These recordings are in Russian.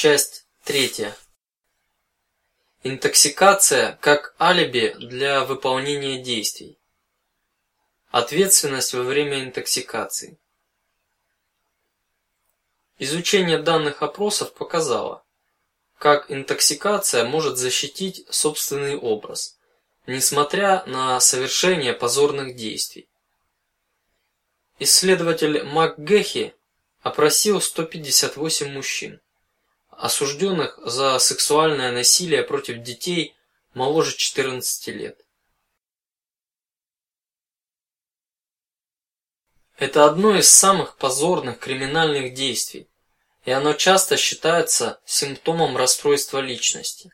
Часть третья. Интоксикация как алиби для выполнения действий. Ответственность во время интоксикации. Изучение данных опросов показало, как интоксикация может защитить собственный образ, несмотря на совершение позорных действий. Исследователь МакГехи опросил 158 мужчин осужденных за сексуальное насилие против детей моложе 14 лет. Это одно из самых позорных криминальных действий, и оно часто считается симптомом расстройства личности.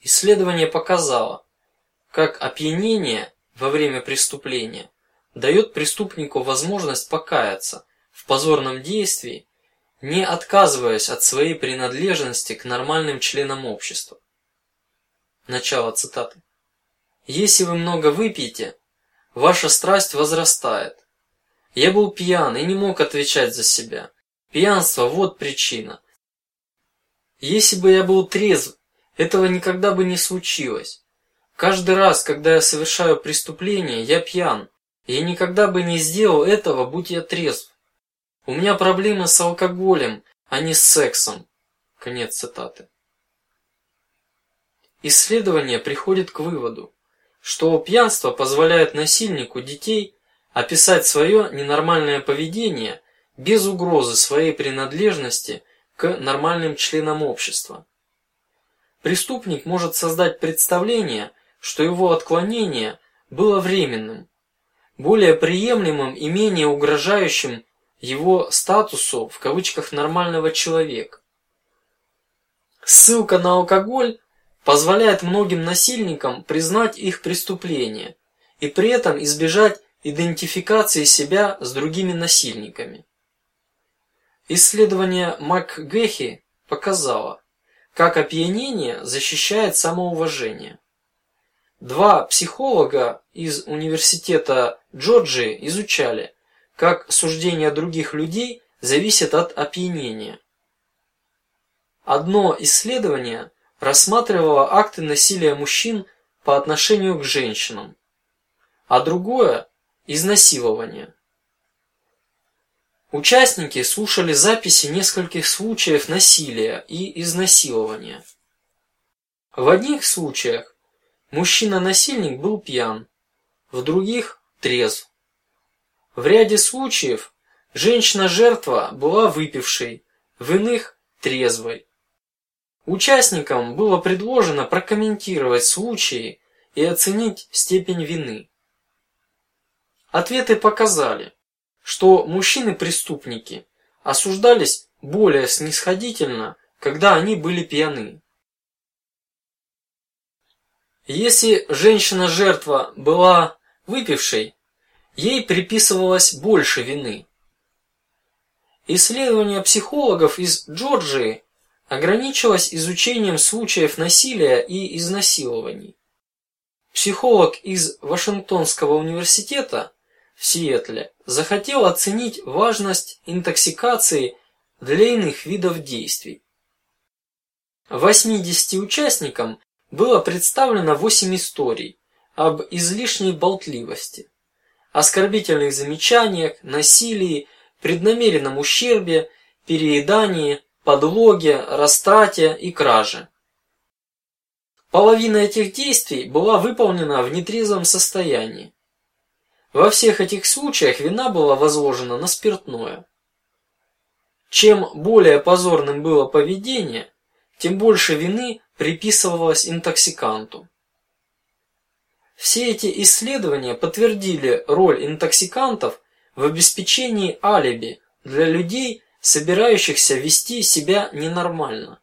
Исследование показало, как опьянение во время преступления дает преступнику возможность покаяться в позорном действии не отказываясь от своей принадлежности к нормальным членам общества. Начало цитаты. Если вы много выпьете, ваша страсть возрастает. Я был пьян и не мог отвечать за себя. Пьянство вот причина. Если бы я был трезв, этого никогда бы не случилось. Каждый раз, когда я совершаю преступление, я пьян. Я никогда бы не сделал этого, будь я трезв. У меня проблемы с алкоголем, а не с сексом. Конец цитаты. Исследование приходит к выводу, что пьянство позволяет насильнику детей описать свое ненормальное поведение без угрозы своей принадлежности к нормальным членам общества. Преступник может создать представление, что его отклонение было временным, более приемлемым и менее угрожающим его статусу в кавычках нормального человека. Ссылка на алкоголь позволяет многим насильникам признать их преступление и при этом избежать идентификации себя с другими насильниками. Исследование МакГехи показало, как опьянение защищает самоуважение. Два психолога из университета Джорджии изучали, как суждения других людей зависят от опьянения. Одно исследование рассматривало акты насилия мужчин по отношению к женщинам, а другое изнасилование. Участники слушали записи нескольких случаев насилия и изнасилования. В одних случаях мужчина-насильник был пьян, в других трезв. В ряде случаев женщина-жертва была выпившей, в иных трезвой. Участникам было предложено прокомментировать случаи и оценить степень вины. Ответы показали, что мужчины-преступники осуждались более снисходительно, когда они были пьяны. Если женщина-жертва была выпившей, ей приписывалось больше вины. Исследование психологов из Джорджии ограничилось изучением случаев насилия и изнасилований. Психолог из Вашингтонского университета в Сиэтле захотел оценить важность интоксикации для иных видов действий. 80 участникам было представлено 8 историй об излишней болтливости оскорбительных замечаниях, насилии, преднамеренном ущербе, переедании, подлоге, растрате и краже. Половина этих действий была выполнена в нетрезвом состоянии. Во всех этих случаях вина была возложена на спиртное. Чем более позорным было поведение, тем больше вины приписывалось интоксиканту. Все эти исследования подтвердили роль интоксикантов в обеспечении алиби для людей, собирающихся вести себя ненормально.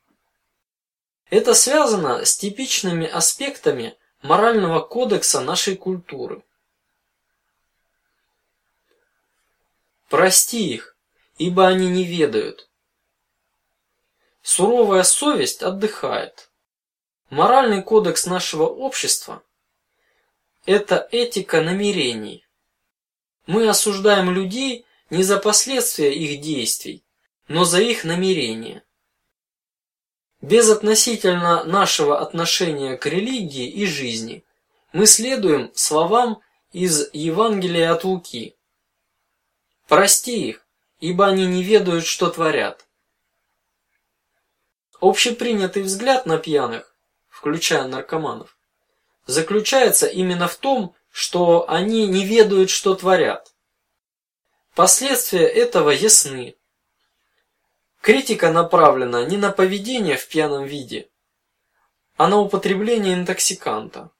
Это связано с типичными аспектами морального кодекса нашей культуры. Прости их, ибо они не ведают. Суровая совесть отдыхает. Моральный кодекс нашего общества это этика намерений. Мы осуждаем людей не за последствия их действий, но за их намерения. Безотносительно нашего отношения к религии и жизни, мы следуем словам из Евангелия от Луки. Прости их, ибо они не ведают, что творят. Общепринятый взгляд на пьяных, включая наркоманов, заключается именно в том, что они не ведают, что творят. Последствия этого ясны. Критика направлена не на поведение в пьяном виде, а на употребление интоксиканта.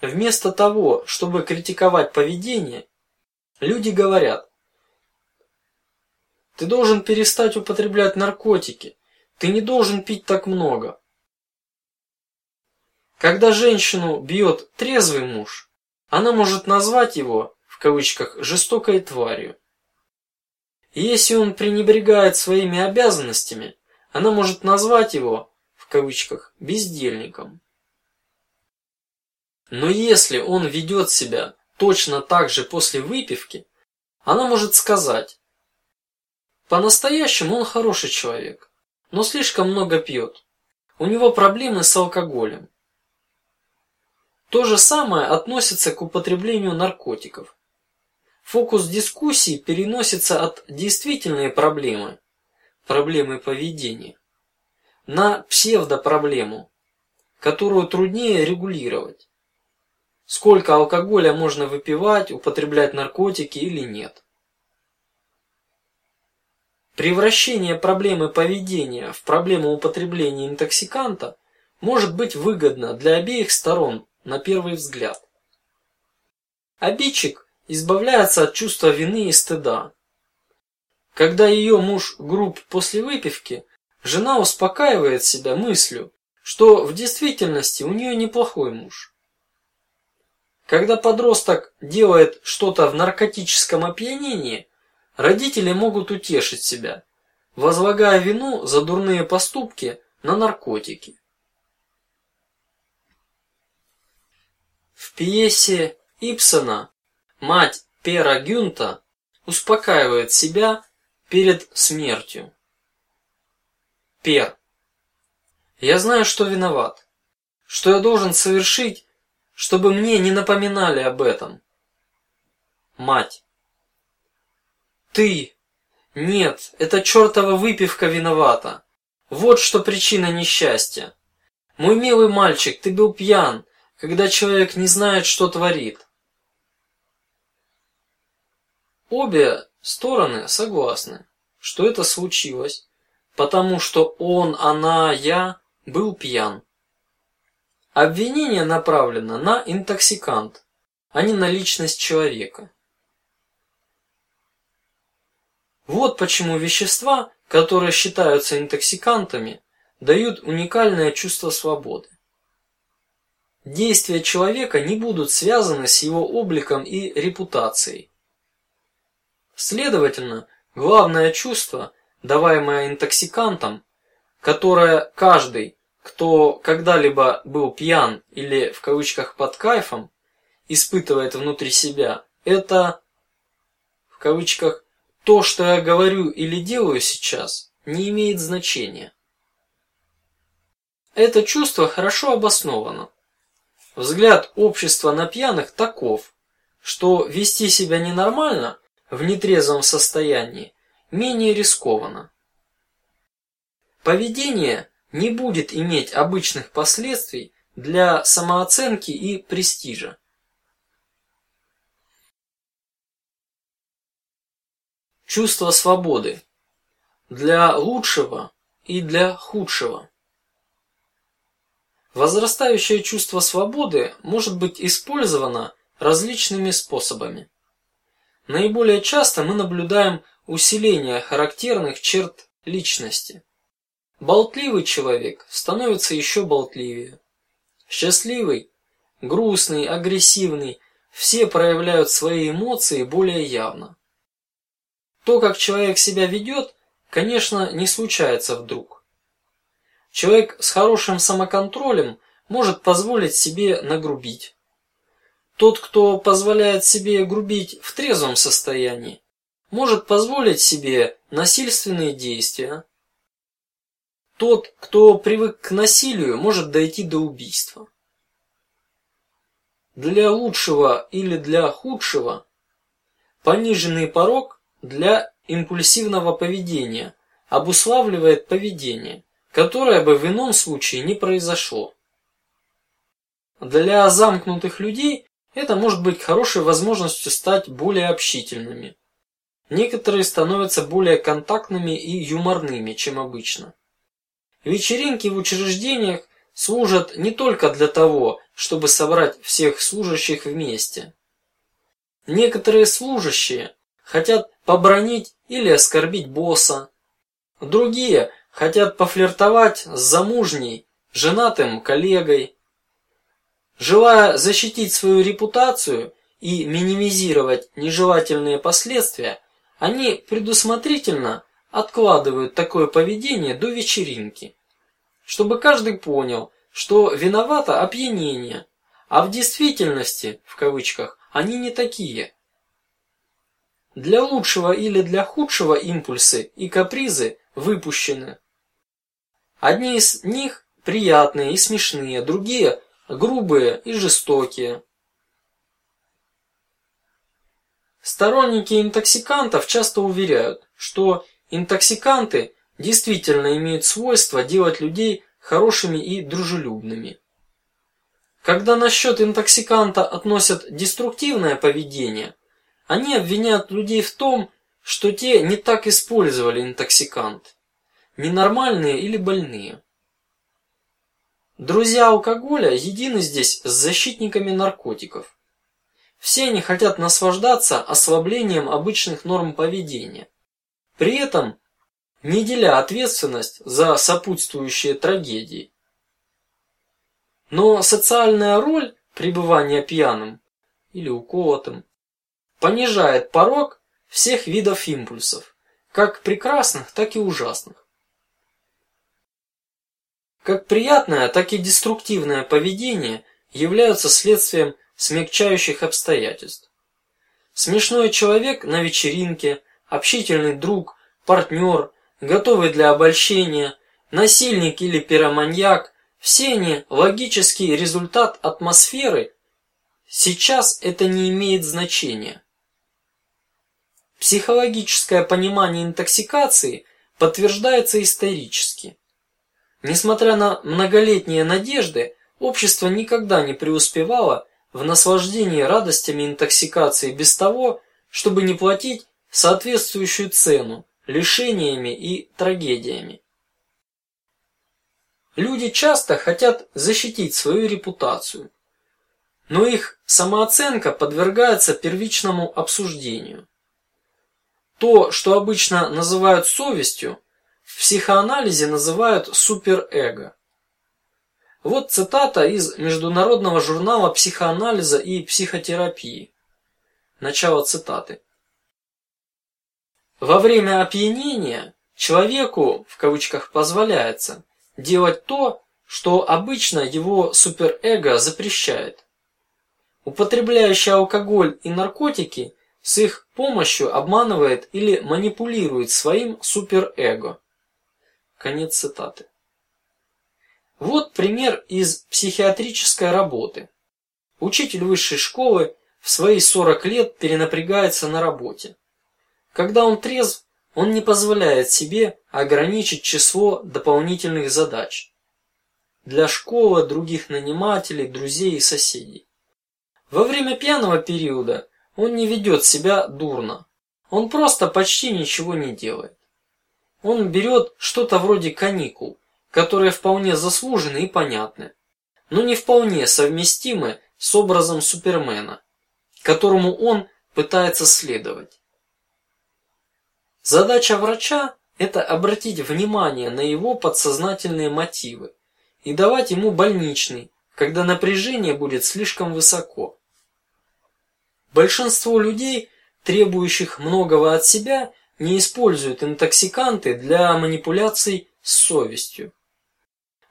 Вместо того, чтобы критиковать поведение, люди говорят: ты должен перестать употреблять наркотики, ты не должен пить так много. Когда женщину бьет трезвый муж, она может назвать его в кавычках жестокой тварью. Если он пренебрегает своими обязанностями, она может назвать его в кавычках бездельником. Но если он ведет себя точно так же после выпивки, она может сказать: по-настоящему он хороший человек, но слишком много пьет. У него проблемы с алкоголем. То же самое относится к употреблению наркотиков. Фокус дискуссии переносится от действительной проблемы, проблемы поведения, на псевдопроблему, которую труднее регулировать. Сколько алкоголя можно выпивать, употреблять наркотики или нет? Превращение проблемы поведения в проблему употребления интоксиканта может быть выгодно для обеих сторон на первый взгляд. Обидчик избавляется от чувства вины и стыда. Когда ее муж груб после выпивки, жена успокаивает себя мыслью, что в действительности у нее неплохой муж. Когда подросток делает что-то в наркотическом опьянении, родители могут утешить себя, возлагая вину за дурные поступки на наркотики. В пьесе Ипсона мать Пера Гюнта успокаивает себя перед смертью. Пер, я знаю, что виноват, что я должен совершить чтобы мне не напоминали об этом. Мать. Ты. Нет, это чертова выпивка виновата. Вот что причина несчастья. Мой милый мальчик, ты был пьян, когда человек не знает, что творит. Обе стороны согласны, что это случилось, потому что он, она, я был пьян. Обвинение направлено на интоксикант, а не на личность человека. Вот почему вещества, которые считаются интоксикантами, дают уникальное чувство свободы. Действия человека не будут связаны с его обликом и репутацией. Следовательно, главное чувство, даваемое интоксикантом, которое каждый кто когда-либо был пьян или в кавычках под кайфом, испытывает внутри себя, это в кавычках то, что я говорю или делаю сейчас, не имеет значения. Это чувство хорошо обосновано. Взгляд общества на пьяных таков, что вести себя ненормально в нетрезвом состоянии менее рискованно. Поведение не будет иметь обычных последствий для самооценки и престижа. Чувство свободы для лучшего и для худшего. Возрастающее чувство свободы может быть использовано различными способами. Наиболее часто мы наблюдаем усиление характерных черт личности. Болтливый человек становится еще болтливее. Счастливый, грустный, агрессивный, все проявляют свои эмоции более явно. То, как человек себя ведет, конечно, не случается вдруг. Человек с хорошим самоконтролем может позволить себе нагрубить. Тот, кто позволяет себе грубить в трезвом состоянии, может позволить себе насильственные действия. Тот, кто привык к насилию, может дойти до убийства. Для лучшего или для худшего пониженный порог для импульсивного поведения обуславливает поведение, которое бы в ином случае не произошло. Для замкнутых людей это может быть хорошей возможностью стать более общительными. Некоторые становятся более контактными и юморными, чем обычно. Вечеринки в учреждениях служат не только для того, чтобы собрать всех служащих вместе. Некоторые служащие хотят побронить или оскорбить босса, другие хотят пофлиртовать с замужней, женатым коллегой. Желая защитить свою репутацию и минимизировать нежелательные последствия, они предусмотрительно откладывают такое поведение до вечеринки, чтобы каждый понял, что виновато опьянение, а в действительности, в кавычках, они не такие. Для лучшего или для худшего импульсы и капризы выпущены. Одни из них приятные и смешные, другие грубые и жестокие. Сторонники интоксикантов часто уверяют, что интоксиканты действительно имеют свойство делать людей хорошими и дружелюбными. Когда на счет интоксиканта относят деструктивное поведение, они обвиняют людей в том, что те не так использовали интоксикант, ненормальные или больные. Друзья алкоголя едины здесь с защитниками наркотиков. Все они хотят наслаждаться ослаблением обычных норм поведения, при этом не деля ответственность за сопутствующие трагедии. Но социальная роль пребывания пьяным или уколотым понижает порог всех видов импульсов, как прекрасных, так и ужасных. Как приятное, так и деструктивное поведение являются следствием смягчающих обстоятельств. Смешной человек на вечеринке, общительный друг, партнер, готовый для обольщения, насильник или пироманьяк – все они логический результат атмосферы. Сейчас это не имеет значения. Психологическое понимание интоксикации подтверждается исторически. Несмотря на многолетние надежды, общество никогда не преуспевало в наслаждении радостями интоксикации без того, чтобы не платить соответствующую цену лишениями и трагедиями. Люди часто хотят защитить свою репутацию, но их самооценка подвергается первичному обсуждению. То, что обычно называют совестью, в психоанализе называют суперэго. Вот цитата из международного журнала психоанализа и психотерапии. Начало цитаты. Во время опьянения человеку в кавычках позволяется делать то, что обычно его суперэго запрещает. Употребляющий алкоголь и наркотики с их помощью обманывает или манипулирует своим суперэго. Конец цитаты. Вот пример из психиатрической работы. Учитель высшей школы в свои 40 лет перенапрягается на работе. Когда он трезв, он не позволяет себе ограничить число дополнительных задач для школы, других нанимателей, друзей и соседей. Во время пьяного периода он не ведет себя дурно, он просто почти ничего не делает. Он берет что-то вроде каникул, которые вполне заслужены и понятны, но не вполне совместимы с образом Супермена, которому он пытается следовать. Задача врача – это обратить внимание на его подсознательные мотивы и давать ему больничный, когда напряжение будет слишком высоко. Большинство людей, требующих многого от себя, не используют интоксиканты для манипуляций с совестью.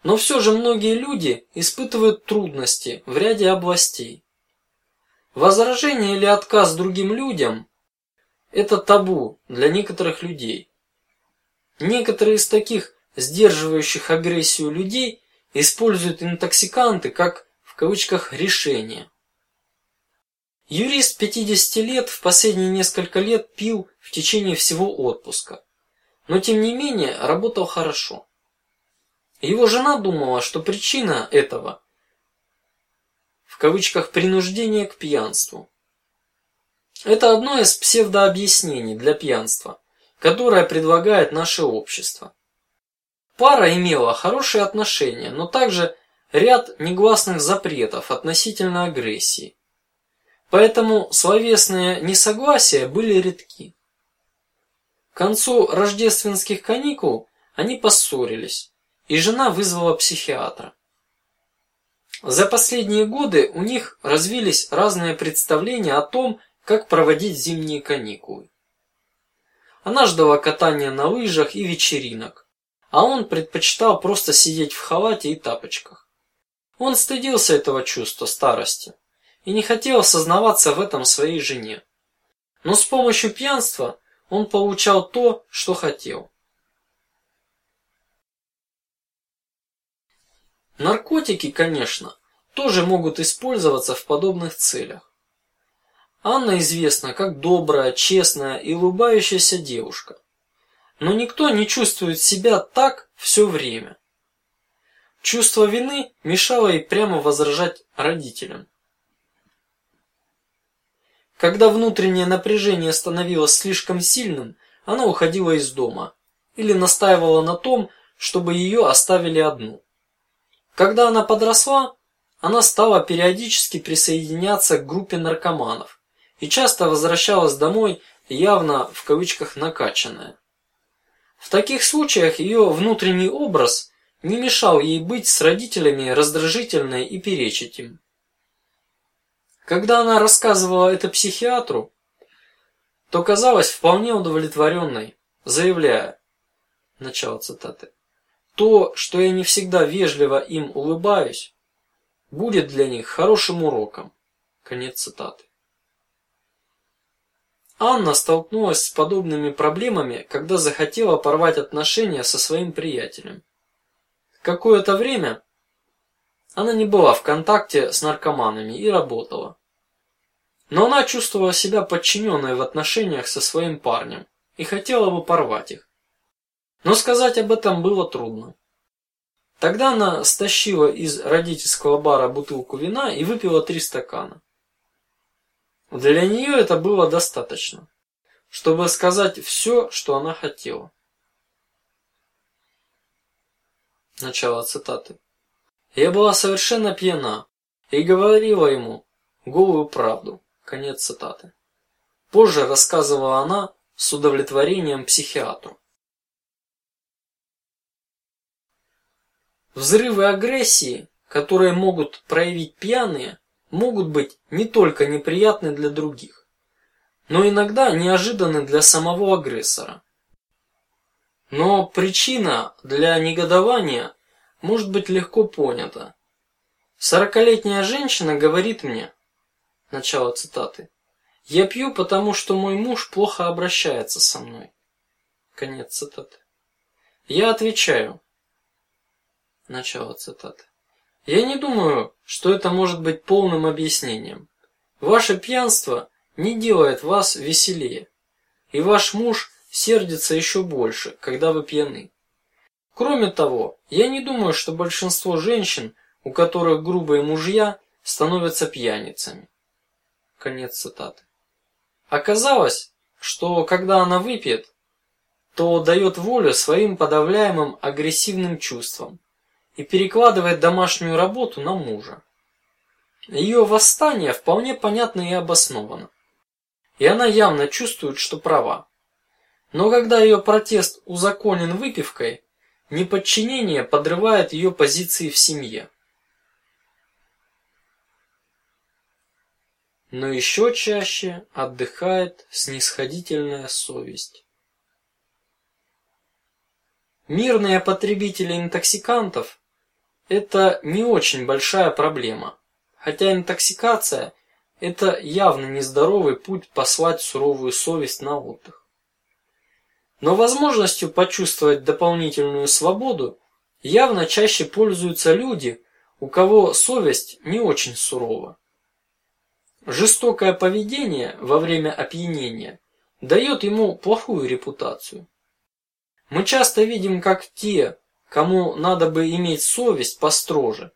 Но все же многие люди испытывают трудности в ряде областей. Возражение или отказ другим людям это табу для некоторых людей. Некоторые из таких сдерживающих агрессию людей используют интоксиканты как в кавычках решение. Юрист 50 лет в последние несколько лет пил в течение всего отпуска, но тем не менее работал хорошо. Его жена думала, что причина этого в кавычках принуждение к пьянству. Это одно из псевдообъяснений для пьянства, которое предлагает наше общество. Пара имела хорошие отношения, но также ряд негласных запретов относительно агрессии. Поэтому словесные несогласия были редки. К концу рождественских каникул они поссорились, и жена вызвала психиатра. За последние годы у них развились разные представления о том, как проводить зимние каникулы. Она ждала катания на лыжах и вечеринок, а он предпочитал просто сидеть в халате и тапочках. Он стыдился этого чувства старости и не хотел осознаваться в этом своей жене. Но с помощью пьянства он получал то, что хотел. Наркотики, конечно, тоже могут использоваться в подобных целях. Анна известна как добрая, честная и улыбающаяся девушка, но никто не чувствует себя так все время. Чувство вины мешало ей прямо возражать родителям. Когда внутреннее напряжение становилось слишком сильным, она уходила из дома или настаивала на том, чтобы ее оставили одну. Когда она подросла, она стала периодически присоединяться к группе наркоманов и часто возвращалась домой явно в кавычках накачанная. В таких случаях ее внутренний образ не мешал ей быть с родителями раздражительной и перечить им. Когда она рассказывала это психиатру, то казалась вполне удовлетворенной, заявляя, начало цитаты, то, что я не всегда вежливо им улыбаюсь, будет для них хорошим уроком. Конец цитаты. Анна столкнулась с подобными проблемами, когда захотела порвать отношения со своим приятелем. Какое-то время она не была в контакте с наркоманами и работала. Но она чувствовала себя подчиненной в отношениях со своим парнем и хотела бы порвать их. Но сказать об этом было трудно. Тогда она стащила из родительского бара бутылку вина и выпила три стакана. Для нее это было достаточно, чтобы сказать все, что она хотела. Начало цитаты. Я была совершенно пьяна и говорила ему голую правду. Конец цитаты. Позже рассказывала она с удовлетворением психиатру. Взрывы агрессии, которые могут проявить пьяные, могут быть не только неприятны для других, но иногда неожиданны для самого агрессора. Но причина для негодования может быть легко понята. Сорокалетняя женщина говорит мне, начало цитаты, я пью, потому что мой муж плохо обращается со мной. Конец цитаты. Я отвечаю, начало цитаты. Я не думаю, что это может быть полным объяснением. Ваше пьянство не делает вас веселее, и ваш муж сердится еще больше, когда вы пьяны. Кроме того, я не думаю, что большинство женщин, у которых грубые мужья, становятся пьяницами. Конец цитаты. Оказалось, что когда она выпьет, то дает волю своим подавляемым агрессивным чувствам и перекладывает домашнюю работу на мужа. Ее восстание вполне понятно и обосновано, и она явно чувствует, что права. Но когда ее протест узаконен выпивкой, неподчинение подрывает ее позиции в семье. Но еще чаще отдыхает снисходительная совесть. Мирные потребители интоксикантов это не очень большая проблема, хотя интоксикация это явно нездоровый путь послать суровую совесть на отдых. Но возможностью почувствовать дополнительную свободу явно чаще пользуются люди, у кого совесть не очень сурова. Жестокое поведение во время опьянения дает ему плохую репутацию. Мы часто видим, как те, кому надо бы иметь совесть построже,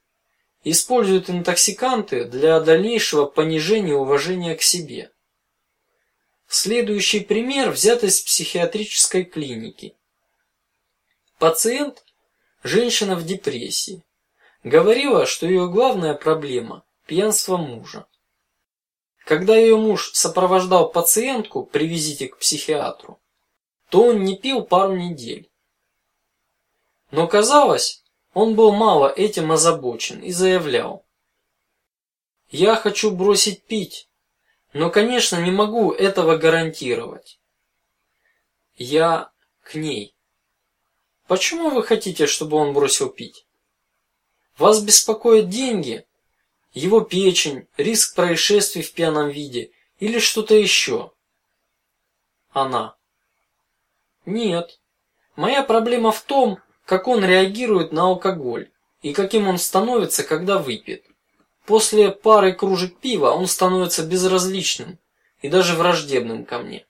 используют интоксиканты для дальнейшего понижения уважения к себе. Следующий пример взят из психиатрической клиники. Пациент, женщина в депрессии, говорила, что ее главная проблема – пьянство мужа. Когда ее муж сопровождал пациентку при визите к психиатру, то он не пил пару недель. Но казалось, он был мало этим озабочен и заявлял: "Я хочу бросить пить, но, конечно, не могу этого гарантировать. Я к ней. Почему вы хотите, чтобы он бросил пить? Вас беспокоят деньги его печень, риск происшествий в пьяном виде или что-то еще? Она. Нет. Моя проблема в том, как он реагирует на алкоголь и каким он становится, когда выпьет. После пары кружек пива он становится безразличным и даже враждебным ко мне.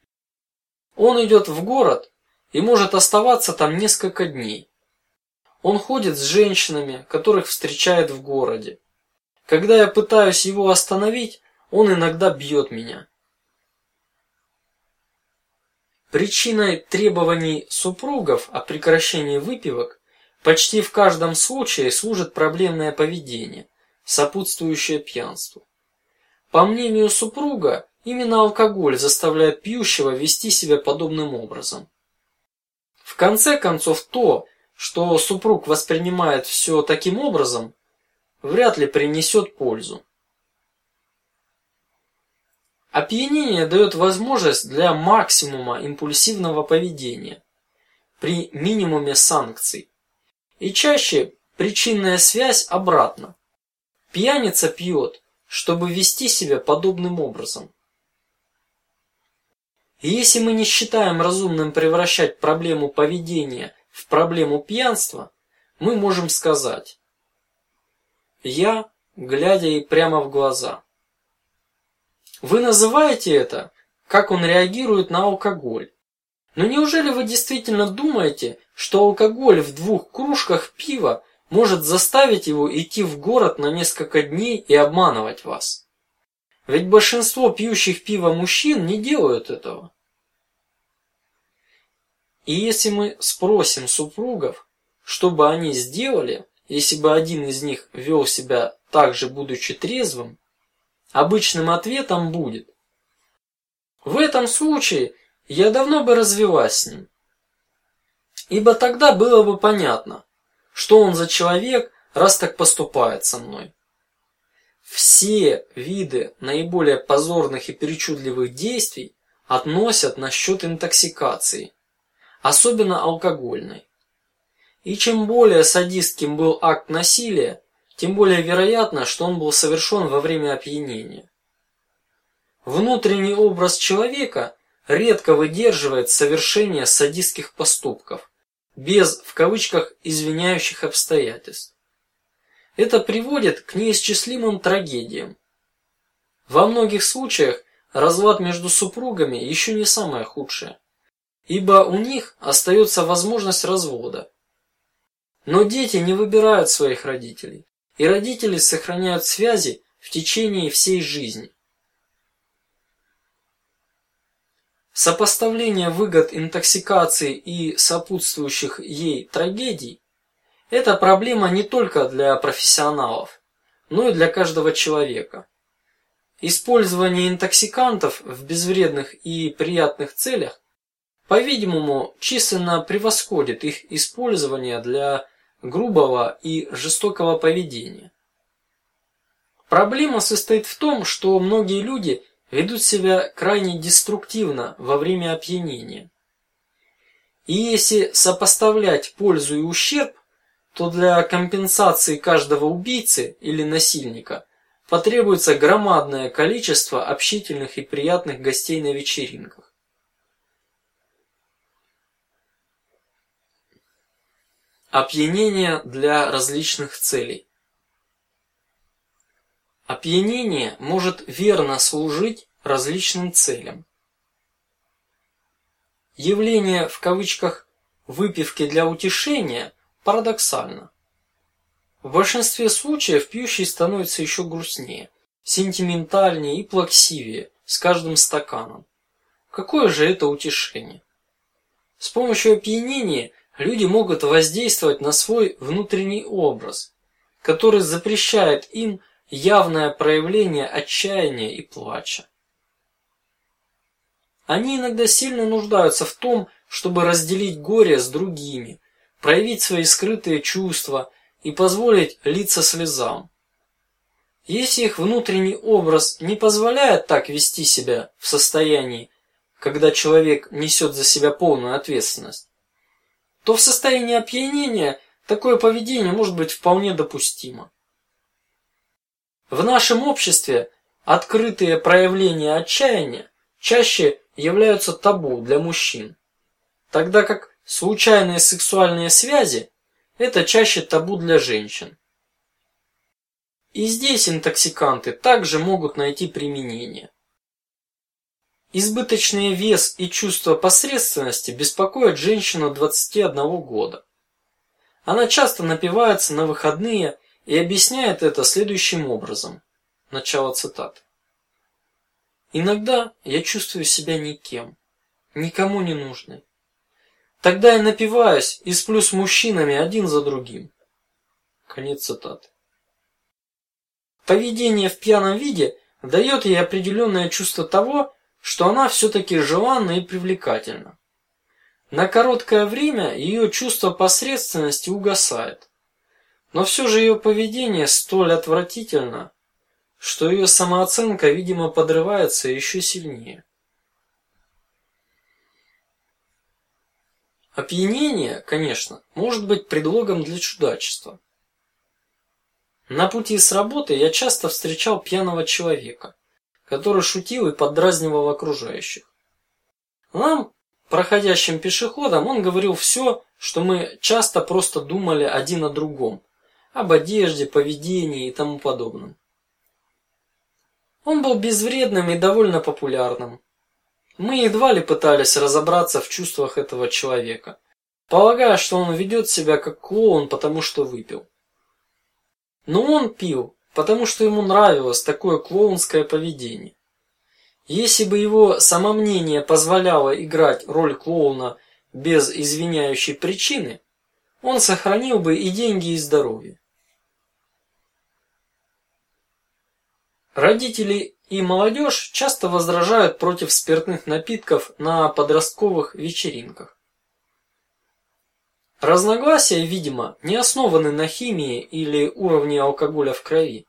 Он идет в город и может оставаться там несколько дней. Он ходит с женщинами, которых встречает в городе. Когда я пытаюсь его остановить, он иногда бьет меня. Причиной требований супругов о прекращении выпивок почти в каждом случае служит проблемное поведение, сопутствующее пьянству. По мнению супруга, именно алкоголь заставляет пьющего вести себя подобным образом. В конце концов, то, что супруг воспринимает все таким образом, вряд ли принесет пользу. Опьянение дает возможность для максимума импульсивного поведения при минимуме санкций, и чаще причинная связь обратна. Пьяница пьет, чтобы вести себя подобным образом. И если мы не считаем разумным превращать проблему поведения в проблему пьянства, мы можем сказать: я, глядя ей прямо в глаза. Вы называете это, как он реагирует на алкоголь. Но неужели вы действительно думаете, что алкоголь в двух кружках пива может заставить его идти в город на несколько дней и обманывать вас? Ведь большинство пьющих пиво мужчин не делают этого. И если мы спросим супругов, что бы они сделали, если бы один из них вел себя так же, будучи трезвым, обычным ответом будет: в этом случае я давно бы развелась с ним, ибо тогда было бы понятно, что он за человек, раз так поступает со мной. Все виды наиболее позорных и причудливых действий относят на счет интоксикации, особенно алкогольной. И чем более садистским был акт насилия, тем более вероятно, что он был совершен во время опьянения. Внутренний образ человека редко выдерживает совершение садистских поступков без в кавычках извиняющих обстоятельств. Это приводит к неисчислимым трагедиям. Во многих случаях развод между супругами еще не самое худшее, ибо у них остается возможность развода. Но дети не выбирают своих родителей, и родители сохраняют связи в течение всей жизни. Сопоставление выгод интоксикации и сопутствующих ей трагедий – это проблема не только для профессионалов, но и для каждого человека. Использование интоксикантов в безвредных и приятных целях, по-видимому, численно превосходит их использование для грубого и жестокого поведения. Проблема состоит в том, что многие люди ведут себя крайне деструктивно во время опьянения. И если сопоставлять пользу и ущерб, то для компенсации каждого убийцы или насильника потребуется громадное количество общительных и приятных гостей на вечеринках. Опьянение для различных целей. Опьянение может верно служить различным целям. Явление в кавычках выпивки для утешения парадоксально. В большинстве случаев пьющий становится еще грустнее, сентиментальнее и плаксивее с каждым стаканом. Какое же это утешение? С помощью опьянения люди могут воздействовать на свой внутренний образ, который запрещает им явное проявление отчаяния и плача. Они иногда сильно нуждаются в том, чтобы разделить горе с другими, проявить свои скрытые чувства и позволить литься слезам. Если их внутренний образ не позволяет так вести себя в состоянии, когда человек несет за себя полную ответственность, то в состоянии опьянения такое поведение может быть вполне допустимо. В нашем обществе открытые проявления отчаяния чаще являются табу для мужчин, тогда как случайные сексуальные связи это чаще табу для женщин. И здесь интоксиканты также могут найти применение. Избыточный вес и чувство посредственности беспокоят женщину 21 года. Она часто напивается на выходные и объясняет это следующим образом. Начало цитаты. Иногда я чувствую себя никем, никому не нужной. Тогда я напиваюсь и сплю с мужчинами один за другим. Конец цитаты. Поведение в пьяном виде дает ей определенное чувство того, что она все-таки желанна и привлекательна. На короткое время ее чувство посредственности угасает, но все же ее поведение столь отвратительно, что ее самооценка, видимо, подрывается еще сильнее. Опьянение, конечно, может быть предлогом для чудачества. На пути с работы я часто встречал пьяного человека, который шутил и подразнивал окружающих. Нам, проходящим пешеходам, он говорил все, что мы часто просто думали один о другом, об одежде, поведении и тому подобном. Он был безвредным и довольно популярным. Мы едва ли пытались разобраться в чувствах этого человека, полагая, что он ведет себя как клоун, потому что выпил. Но он пил, потому что ему нравилось такое клоунское поведение. Если бы его самомнение позволяло играть роль клоуна без извиняющей причины, он сохранил бы и деньги, и здоровье. Родители и молодежь часто возражают против спиртных напитков на подростковых вечеринках. Разногласия, видимо, не основаны на химии или уровне алкоголя в крови.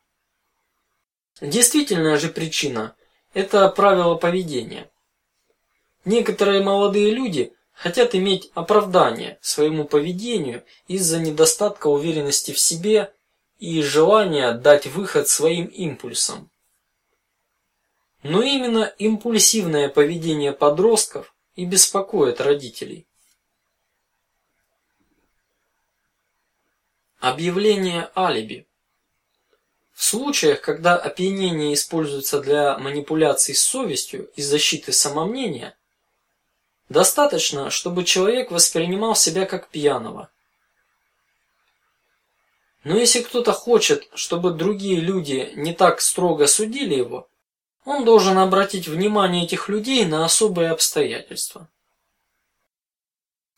Действительная же причина – это правило поведения. Некоторые молодые люди хотят иметь оправдание своему поведению из-за недостатка уверенности в себе и желания дать выход своим импульсам. Но именно импульсивное поведение подростков и беспокоит родителей. Объявление алиби. В случаях, когда опьянение используется для манипуляций с совестью и защиты самомнения, достаточно, чтобы человек воспринимал себя как пьяного. Но если кто-то хочет, чтобы другие люди не так строго судили его, он должен обратить внимание этих людей на особые обстоятельства.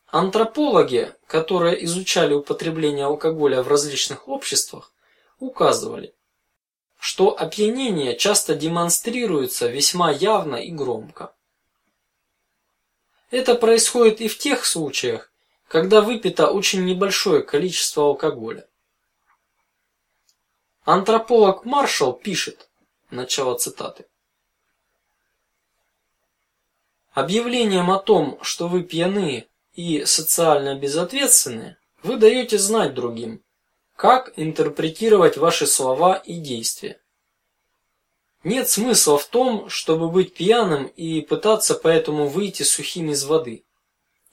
Антропологи, которые изучали употребление алкоголя в различных обществах, указывали, что опьянение часто демонстрируется весьма явно и громко. Это происходит и в тех случаях, когда выпито очень небольшое количество алкоголя. Антрополог Маршалл пишет, начало цитаты. Объявлением о том, что вы пьяны и социально безответственны, вы даете знать другим, как интерпретировать ваши слова и действия. Нет смысла в том, чтобы быть пьяным и пытаться поэтому выйти сухим из воды,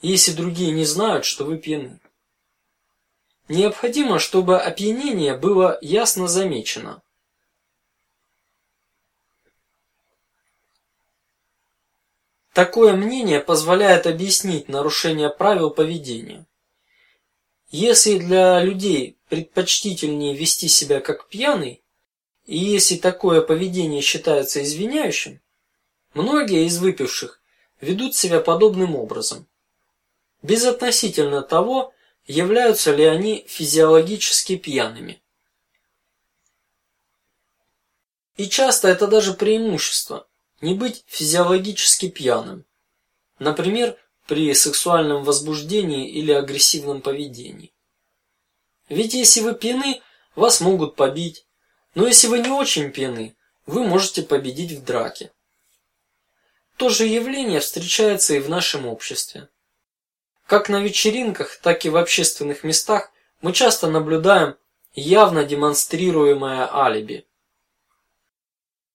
если другие не знают, что вы пьяны. Необходимо, чтобы опьянение было ясно замечено. Такое мнение позволяет объяснить нарушение правил поведения. Если для людей предпочтительнее вести себя как пьяный, и если такое поведение считается извиняющим, многие из выпивших ведут себя подобным образом, безотносительно того, являются ли они физиологически пьяными. И часто это даже преимущество не быть физиологически пьяным, например, при сексуальном возбуждении или агрессивном поведении. Ведь если вы пьяны, вас могут побить, но если вы не очень пьяны, вы можете победить в драке. То же явление встречается и в нашем обществе. Как на вечеринках, так и в общественных местах мы часто наблюдаем явно демонстрируемое алиби.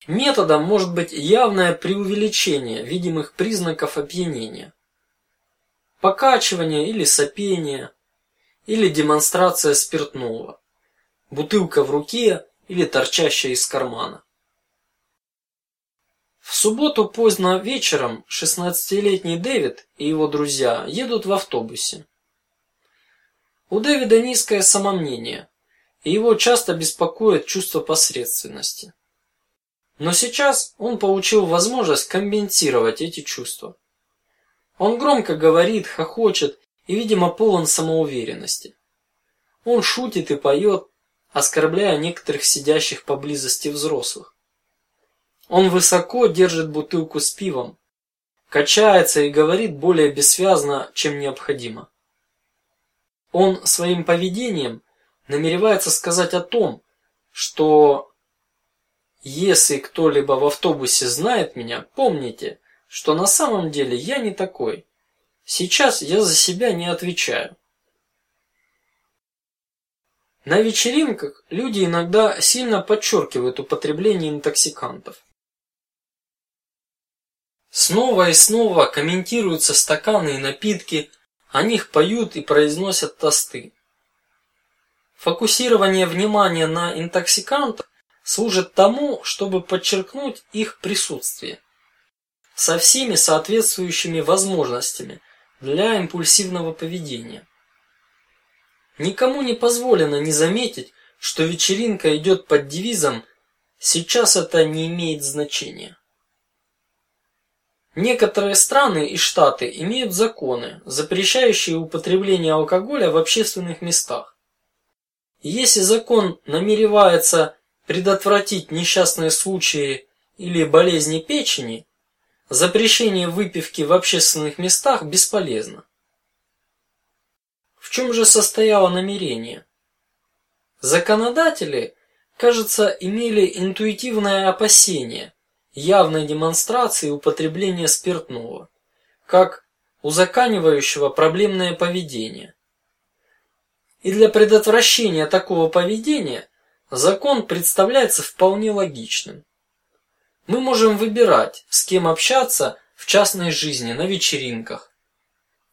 Методом может быть явное преувеличение видимых признаков опьянения, покачивание или сопение, или демонстрация спиртного, бутылка в руке или торчащая из кармана. В субботу поздно вечером шестнадцатилетний Дэвид и его друзья едут в автобусе. У Дэвида низкое самомнение, и его часто беспокоит чувство посредственности. Но сейчас он получил возможность компенсировать эти чувства. Он громко говорит, хохочет и, видимо, полон самоуверенности. Он шутит и поет, оскорбляя некоторых сидящих поблизости взрослых. Он высоко держит бутылку с пивом, качается и говорит более бессвязно, чем необходимо. Он своим поведением намеревается сказать о том, что если кто-либо в автобусе знает меня, помните, что на самом деле я не такой. Сейчас я за себя не отвечаю. На вечеринках люди иногда сильно подчеркивают употребление интоксикантов. Снова и снова комментируются стаканы и напитки, о них поют и произносят тосты. Фокусирование внимания на интоксикантах служит тому, чтобы подчеркнуть их присутствие со всеми соответствующими возможностями для импульсивного поведения. Никому не позволено не заметить, что вечеринка идет под девизом "Сейчас это не имеет значения". Некоторые страны и штаты имеют законы, запрещающие употребление алкоголя в общественных местах. если закон намеревается предотвратить несчастные случаи или болезни печени, запрещение выпивки в общественных местах бесполезно. В чем же состояло намерение? Законодатели, кажется, имели интуитивное опасение явной демонстрации употребления спиртного, как узаканивающего проблемное поведение. И для предотвращения такого поведения закон представляется вполне логичным. Мы можем выбирать, с кем общаться в частной жизни на вечеринках,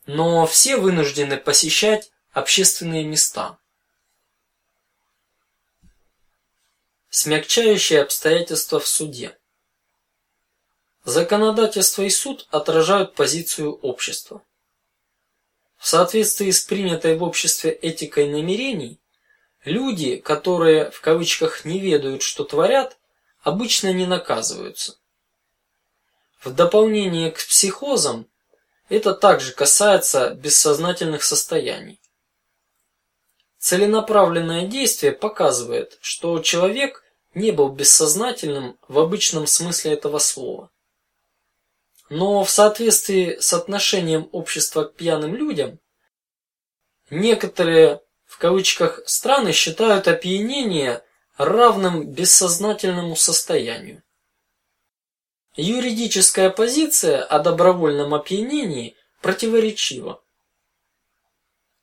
но все вынуждены посещать общественные места. Смягчающие обстоятельства в суде. Законодательство и суд отражают позицию общества. В соответствии с принятой в обществе этикой намерений, Люди, которые в кавычках не ведают, что творят, обычно не наказываются. В дополнение к психозам это также касается бессознательных состояний. Целенаправленное действие показывает, что человек не был бессознательным в обычном смысле этого слова. Но в соответствии с отношением общества к пьяным людям, некоторые кавычках страны считают опьянение равным бессознательному состоянию. Юридическая позиция о добровольном опьянении противоречива.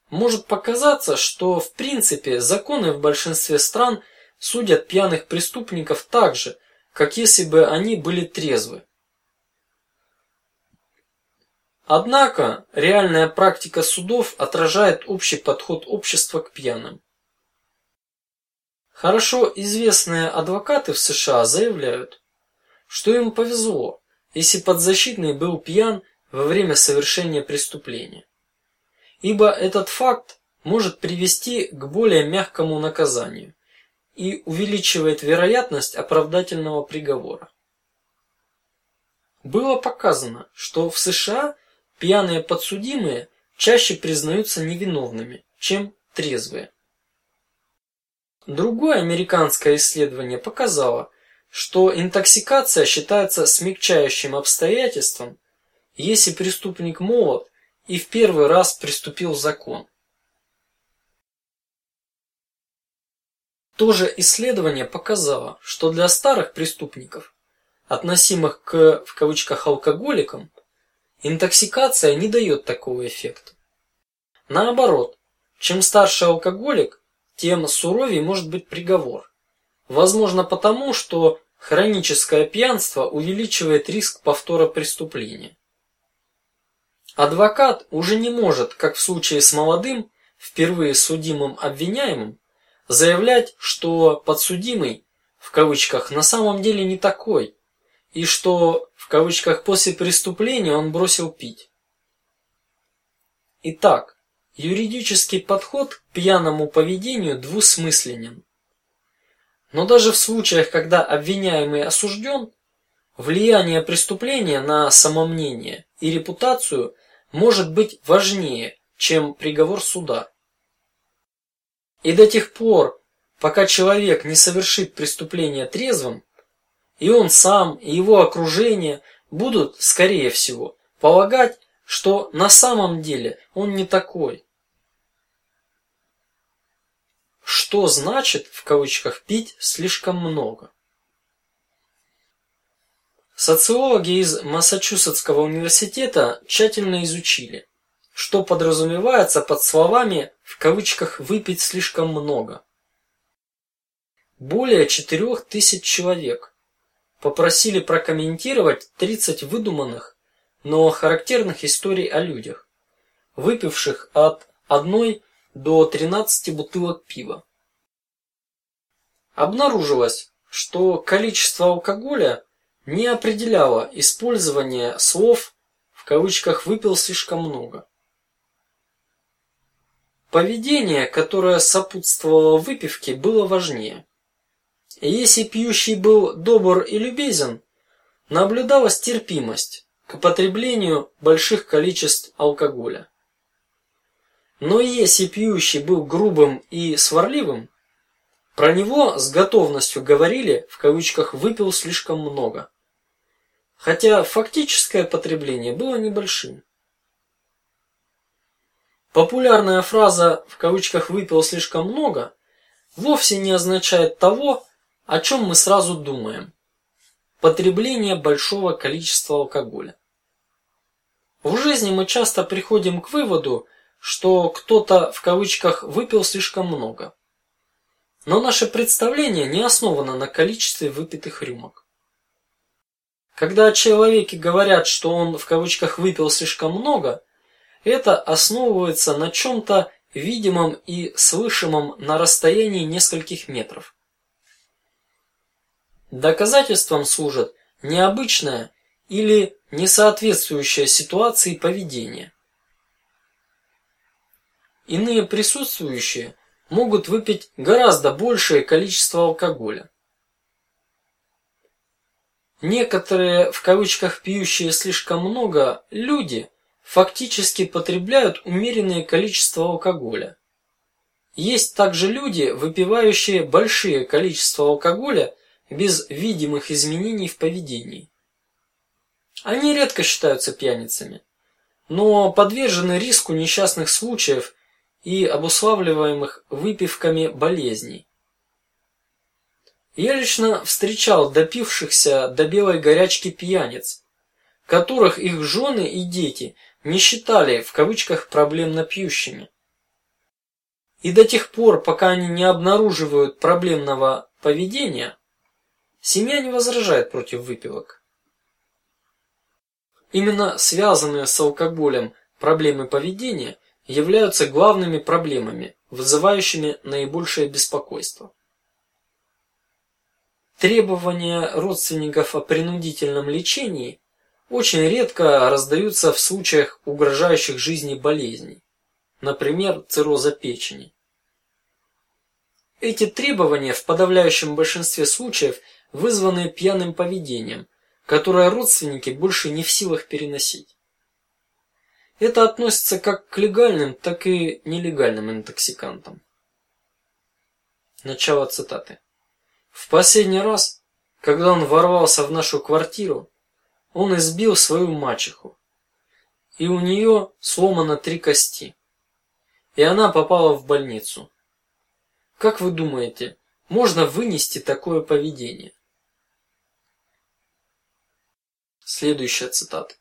Может показаться, что в принципе законы в большинстве стран судят пьяных преступников так же, как если бы они были трезвы. Однако реальная практика судов отражает общий подход общества к пьяным. Хорошо известные адвокаты в США заявляют, что им повезло, если подзащитный был пьян во время совершения преступления, ибо этот факт может привести к более мягкому наказанию и увеличивает вероятность оправдательного приговора. Было показано, что в США пьяные подсудимые чаще признаются невиновными, чем трезвые. Другое американское исследование показало, что интоксикация считается смягчающим обстоятельством, если преступник молод и в первый раз приступил закон. То же исследование показало, что для старых преступников, относимых к в кавычках алкоголикам, Интоксикация не дает такого эффекта. Наоборот, чем старше алкоголик, тем суровее может быть приговор. Возможно, потому, что хроническое пьянство увеличивает риск повтора преступления. Адвокат уже не может, как в случае с молодым, впервые судимым обвиняемым, заявлять, что подсудимый в кавычках на самом деле не такой, и что в кавычках после преступления он бросил пить. Итак, юридический подход к пьяному поведению двусмысленен. Но даже в случаях, когда обвиняемый осужден, влияние преступления на самомнение и репутацию может быть важнее, чем приговор суда. И до тех пор, пока человек не совершит преступление трезвым, и он сам, и его окружение будут, скорее всего, полагать, что на самом деле он не такой. Что значит в кавычках пить слишком много? Социологи из Массачусетского университета тщательно изучили, что подразумевается под словами в кавычках выпить слишком много. Более четырех тысяч человек попросили прокомментировать 30 выдуманных, но характерных историй о людях, выпивших от одной до 13 бутылок пива. Обнаружилось, что количество алкоголя не определяло использование слов в кавычках выпил слишком много. Поведение, которое сопутствовало выпивке, было важнее. Если пьющий был добр и любезен, наблюдалась терпимость к потреблению больших количеств алкоголя. Но если пьющий был грубым и сварливым, про него с готовностью говорили в кавычках выпил слишком много, хотя фактическое потребление было небольшим. Популярная фраза в кавычках выпил слишком много вовсе не означает того, о чем мы сразу думаем? Потребление большого количества алкоголя. В жизни мы часто приходим к выводу, что кто-то в кавычках выпил слишком много. Но наше представление не основано на количестве выпитых рюмок. Когда о человеке говорят, что он в кавычках выпил слишком много, это основывается на чем-то видимом и слышимом на расстоянии нескольких метров. Доказательством служит необычное или несоответствующее ситуации поведение. Иные присутствующие могут выпить гораздо большее количество алкоголя. Некоторые в кавычках пьющие слишком много люди фактически потребляют умеренное количество алкоголя. Есть также люди, выпивающие большие количества алкоголя без видимых изменений в поведении. Они редко считаются пьяницами, но подвержены риску несчастных случаев и обуславливаемых выпивками болезней. Я лично встречал допившихся до белой горячки пьяниц, которых их жены и дети не считали в кавычках проблемно пьющими. И до тех пор, пока они не обнаруживают проблемного поведения, семья не возражает против выпивок. Именно связанные с алкоголем проблемы поведения являются главными проблемами, вызывающими наибольшее беспокойство. Требования родственников о принудительном лечении очень редко раздаются в случаях угрожающих жизни болезней, например, цирроза печени. Эти требования в подавляющем большинстве случаев вызваны пьяным поведением, которое родственники больше не в силах переносить. Это относится как к легальным, так и нелегальным интоксикантам. Начало цитаты. В последний раз, когда он ворвался в нашу квартиру, он избил свою мачеху, и у нее сломано три кости, и она попала в больницу. Как вы думаете, можно вынести такое поведение? Следующая цитата.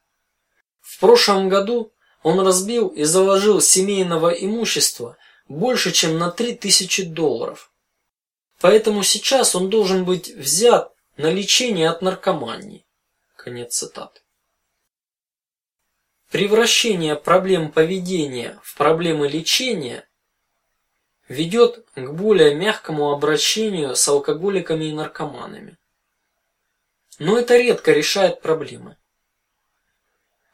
В прошлом году он разбил и заложил семейного имущества больше, чем на три тысячи долларов. Поэтому сейчас он должен быть взят на лечение от наркомании. Конец цитаты. Превращение проблем поведения в проблемы лечения ведет к более мягкому обращению с алкоголиками и наркоманами. Но это редко решает проблемы.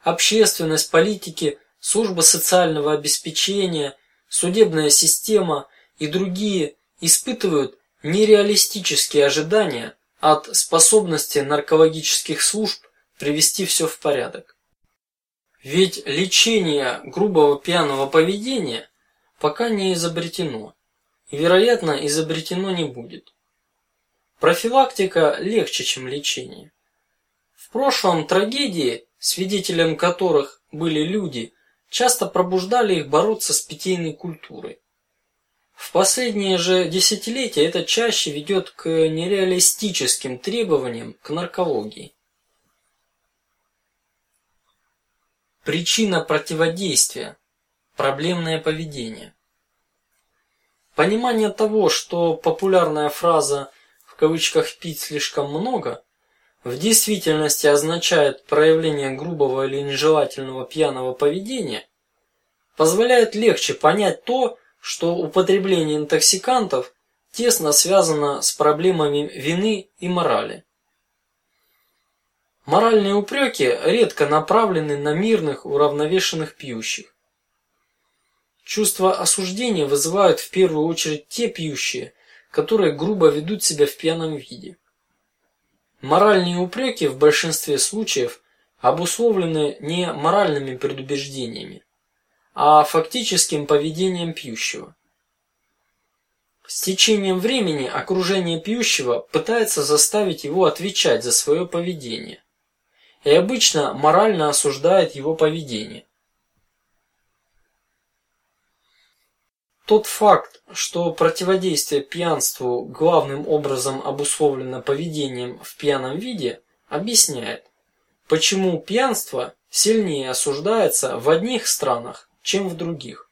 Общественность, политики, служба социального обеспечения, судебная система и другие испытывают нереалистические ожидания от способности наркологических служб привести все в порядок. Ведь лечение грубого пьяного поведения пока не изобретено и, вероятно, изобретено не будет. Профилактика легче, чем лечение. В прошлом трагедии, свидетелем которых были люди, часто пробуждали их бороться с питейной культурой. В последние же десятилетия это чаще ведет к нереалистическим требованиям к наркологии. Причина противодействия – проблемное поведение. Понимание того, что популярная фраза кавычках пить слишком много в действительности означает проявление грубого или нежелательного пьяного поведения, позволяет легче понять то, что употребление интоксикантов тесно связано с проблемами вины и морали. Моральные упреки редко направлены на мирных, уравновешенных пьющих. Чувство осуждения вызывают в первую очередь те пьющие, которые грубо ведут себя в пьяном виде. Моральные упреки в большинстве случаев обусловлены не моральными предубеждениями, а фактическим поведением пьющего. С течением времени окружение пьющего пытается заставить его отвечать за свое поведение, и обычно морально осуждает его поведение. Тот факт, что противодействие пьянству главным образом обусловлено поведением в пьяном виде, объясняет, почему пьянство сильнее осуждается в одних странах, чем в других.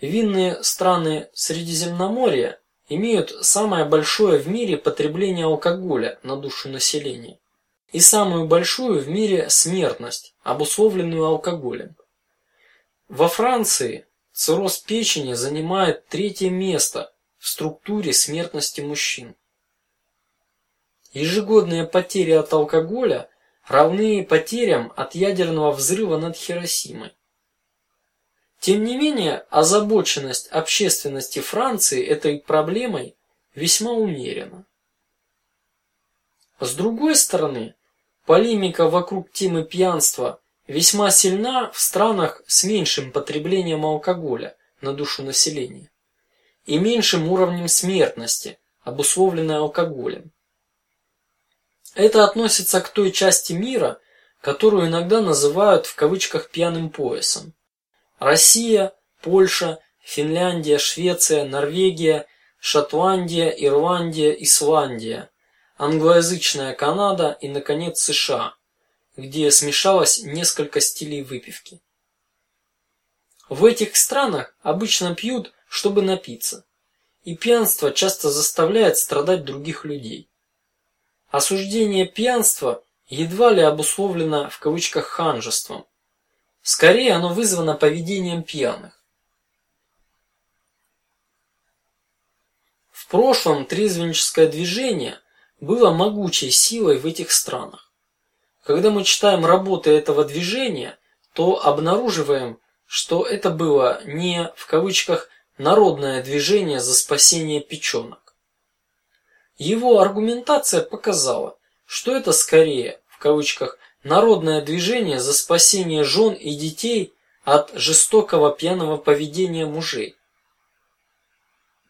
Винные страны Средиземноморья имеют самое большое в мире потребление алкоголя на душу населения и самую большую в мире смертность, обусловленную алкоголем. Во Франции цирроз печени занимает третье место в структуре смертности мужчин. Ежегодные потери от алкоголя равны потерям от ядерного взрыва над Хиросимой. Тем не менее, озабоченность общественности Франции этой проблемой весьма умерена. С другой стороны, полемика вокруг темы пьянства весьма сильна в странах с меньшим потреблением алкоголя на душу населения и меньшим уровнем смертности, обусловленной алкоголем. Это относится к той части мира, которую иногда называют в кавычках пьяным поясом. Россия, Польша, Финляндия, Швеция, Норвегия, Шотландия, Ирландия, Исландия, англоязычная Канада и, наконец, США, где смешалось несколько стилей выпивки. В этих странах обычно пьют, чтобы напиться, и пьянство часто заставляет страдать других людей. осуждение пьянства едва ли обусловлено в кавычках ханжеством. Скорее, оно вызвано поведением пьяных. В прошлом трезвенническое движение было могучей силой в этих странах. Когда мы читаем работы этого движения, то обнаруживаем, что это было не в кавычках народное движение за спасение печенок. Его аргументация показала, что это скорее в кавычках народное движение за спасение жен и детей от жестокого пьяного поведения мужей.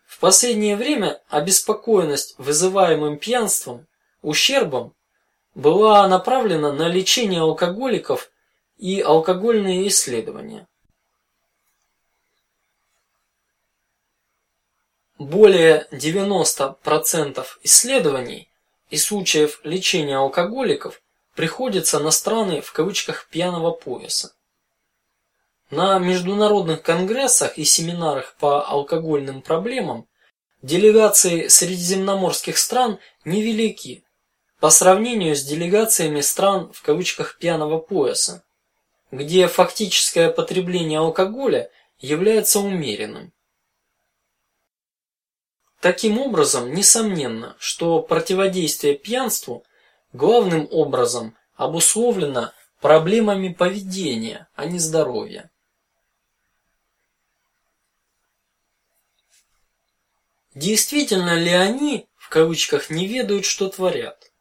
В последнее время обеспокоенность вызываемым пьянством, ущербом, была направлена на лечение алкоголиков и алкогольные исследования. Более 90% исследований и случаев лечения алкоголиков приходится на страны в кавычках пьяного пояса. На международных конгрессах и семинарах по алкогольным проблемам делегации средиземноморских стран невелики по сравнению с делегациями стран в кавычках пьяного пояса, где фактическое потребление алкоголя является умеренным. Таким образом, несомненно, что противодействие пьянству главным образом обусловлено проблемами поведения, а не здоровья. Действительно ли они в кавычках не ведают, что творят?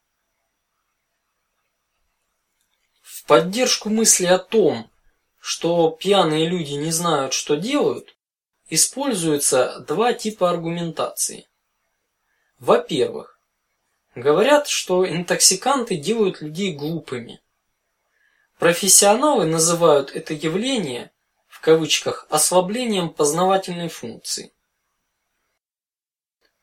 Поддержку мысли о том, что пьяные люди не знают, что делают, используются два типа аргументации. Во-первых, говорят, что интоксиканты делают людей глупыми. Профессионалы называют это явление в кавычках ослаблением познавательной функции.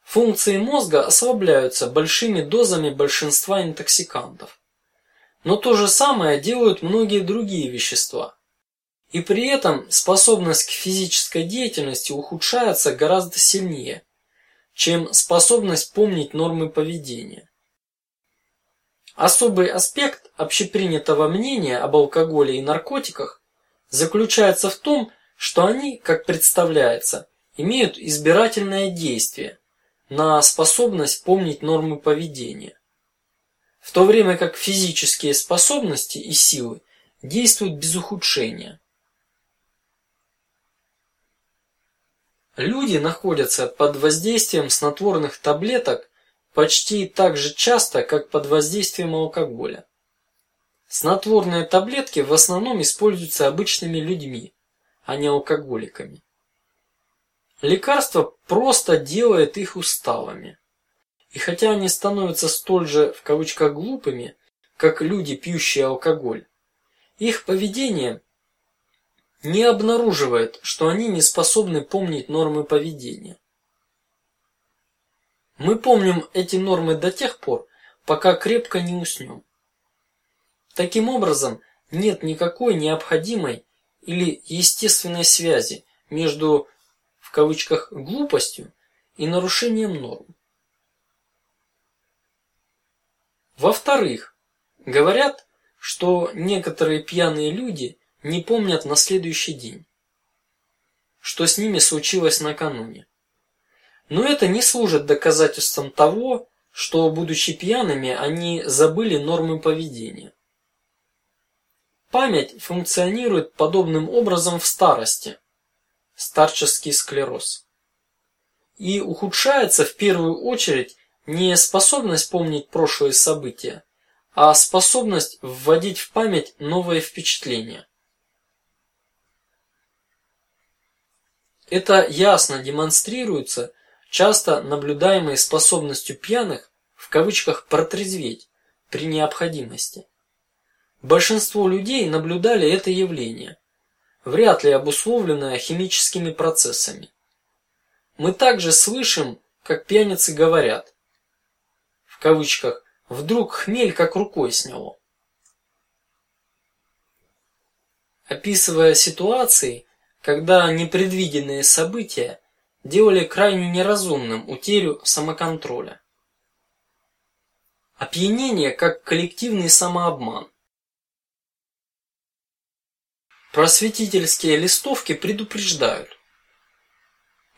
Функции мозга ослабляются большими дозами большинства интоксикантов, но то же самое делают многие другие вещества, и при этом способность к физической деятельности ухудшается гораздо сильнее, чем способность помнить нормы поведения. Особый аспект общепринятого мнения об алкоголе и наркотиках заключается в том, что они, как представляется, имеют избирательное действие, на способность помнить нормы поведения, в то время как физические способности и силы действуют без ухудшения. Люди находятся под воздействием снотворных таблеток почти так же часто, как под воздействием алкоголя. Снотворные таблетки в основном используются обычными людьми, а не алкоголиками. Лекарство просто делает их усталыми. И хотя они становятся столь же в кавычках глупыми, как люди, пьющие алкоголь, их поведение не обнаруживает, что они не способны помнить нормы поведения. Мы помним эти нормы до тех пор, пока крепко не уснем. Таким образом, нет никакой необходимой или естественной связи между в кавычках глупостью и нарушением норм. Во-вторых, говорят, что некоторые пьяные люди не помнят на следующий день, что с ними случилось накануне. Но это не служит доказательством того, что, будучи пьяными, они забыли нормы поведения. Память функционирует подобным образом в старости, старческий склероз. И ухудшается в первую очередь не способность помнить прошлые события, а способность вводить в память новые впечатления. Это ясно демонстрируется часто наблюдаемой способностью пьяных в кавычках протрезветь при необходимости. Большинство людей наблюдали это явление, вряд ли обусловленное химическими процессами. Мы также слышим, как пьяницы говорят, в кавычках, вдруг хмель как рукой сняло. Описывая ситуации, когда непредвиденные события делали крайне неразумным утерю самоконтроля. Опьянение как коллективный самообман. Просветительские листовки предупреждают: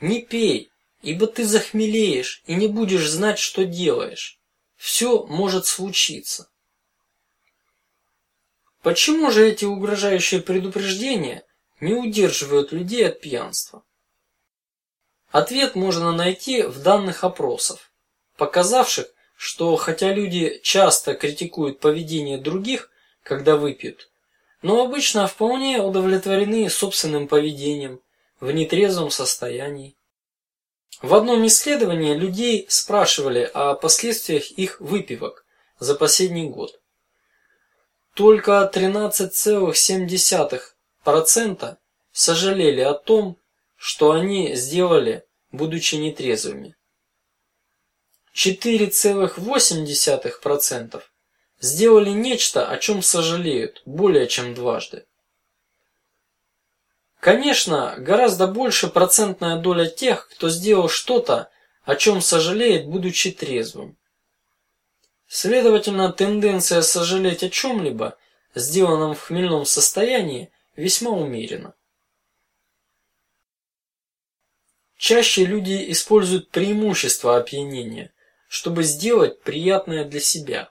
не пей, ибо ты захмелеешь и не будешь знать, что делаешь. Все может случиться. Почему же эти угрожающие предупреждения не удерживают людей от пьянства? Ответ можно найти в данных опросов, показавших, что хотя люди часто критикуют поведение других, когда выпьют, но обычно вполне удовлетворены собственным поведением в нетрезвом состоянии. В одном исследовании людей спрашивали о последствиях их выпивок за последний год. Только 13,7 процента сожалели о том, что они сделали, будучи нетрезвыми. 4,8 процентов сделали нечто, о чем сожалеют более чем дважды. Конечно, гораздо больше процентная доля тех, кто сделал что-то, о чем сожалеет, будучи трезвым. Следовательно, тенденция сожалеть о чем-либо, сделанном в хмельном состоянии, весьма умерена. Чаще люди используют преимущество опьянения, чтобы сделать приятное для себя.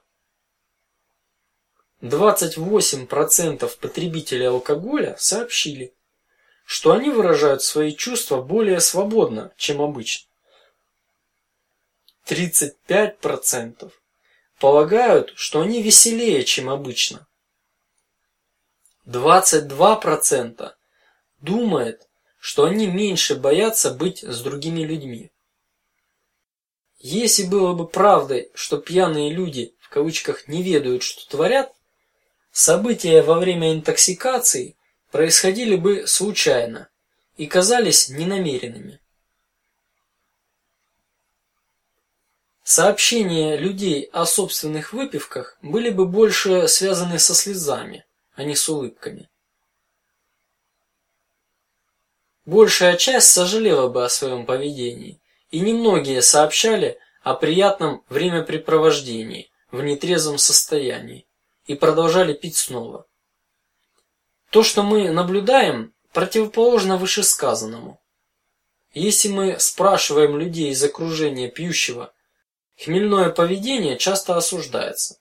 28 процентов потребителей алкоголя сообщили, что они выражают свои чувства более свободно, чем обычно. 35 процентов полагают, что они веселее, чем обычно. 22 процента думает, что они меньше боятся быть с другими людьми. Если было бы правдой, что пьяные люди в кавычках не ведают, что творят, события во время интоксикации происходили бы случайно и казались ненамеренными. Сообщения людей о собственных выпивках были бы больше связаны со слезами, а не с улыбками. Большая часть сожалела бы о своем поведении, и немногие сообщали о приятном времяпрепровождении в нетрезвом состоянии и продолжали пить снова. То, что мы наблюдаем, противоположно вышесказанному. Если мы спрашиваем людей из окружения пьющего, хмельное поведение часто осуждается.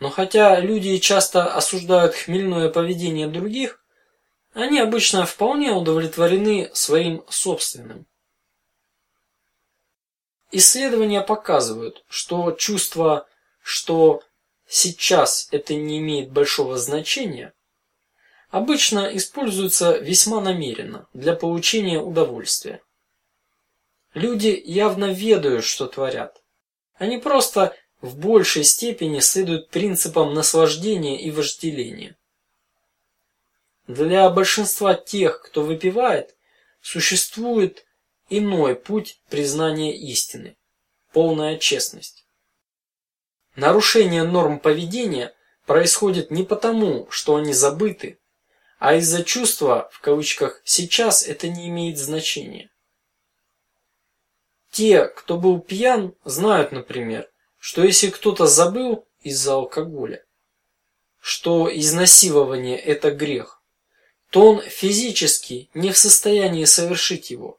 Но хотя люди часто осуждают хмельное поведение других, они обычно вполне удовлетворены своим собственным. Исследования показывают, что чувство, что сейчас это не имеет большого значения, обычно используются весьма намеренно для получения удовольствия. Люди явно ведают, что творят. Они просто в большей степени следуют принципам наслаждения и вожделения. Для большинства тех, кто выпивает, существует иной путь признания истины – полная честность. Нарушение норм поведения происходит не потому, что они забыты, а из-за чувства в кавычках сейчас это не имеет значения. Те, кто был пьян, знают, например, что если кто-то забыл из-за алкоголя, что изнасилование это грех, то он физически не в состоянии совершить его.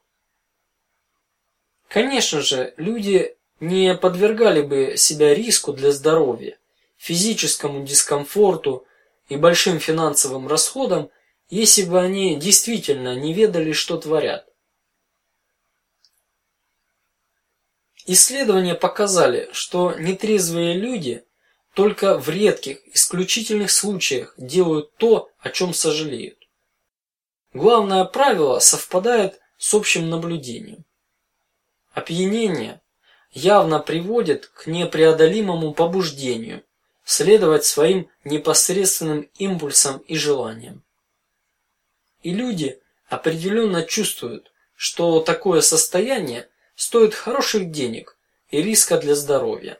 Конечно же, люди не подвергали бы себя риску для здоровья, физическому дискомфорту и большим финансовым расходам, если бы они действительно не ведали, что творят. Исследования показали, что нетрезвые люди только в редких, исключительных случаях делают то, о чем сожалеют. Главное правило совпадает с общим наблюдением. Опьянение явно приводит к непреодолимому побуждению следовать своим непосредственным импульсам и желаниям. И люди определенно чувствуют, что такое состояние стоит хороших денег и риска для здоровья.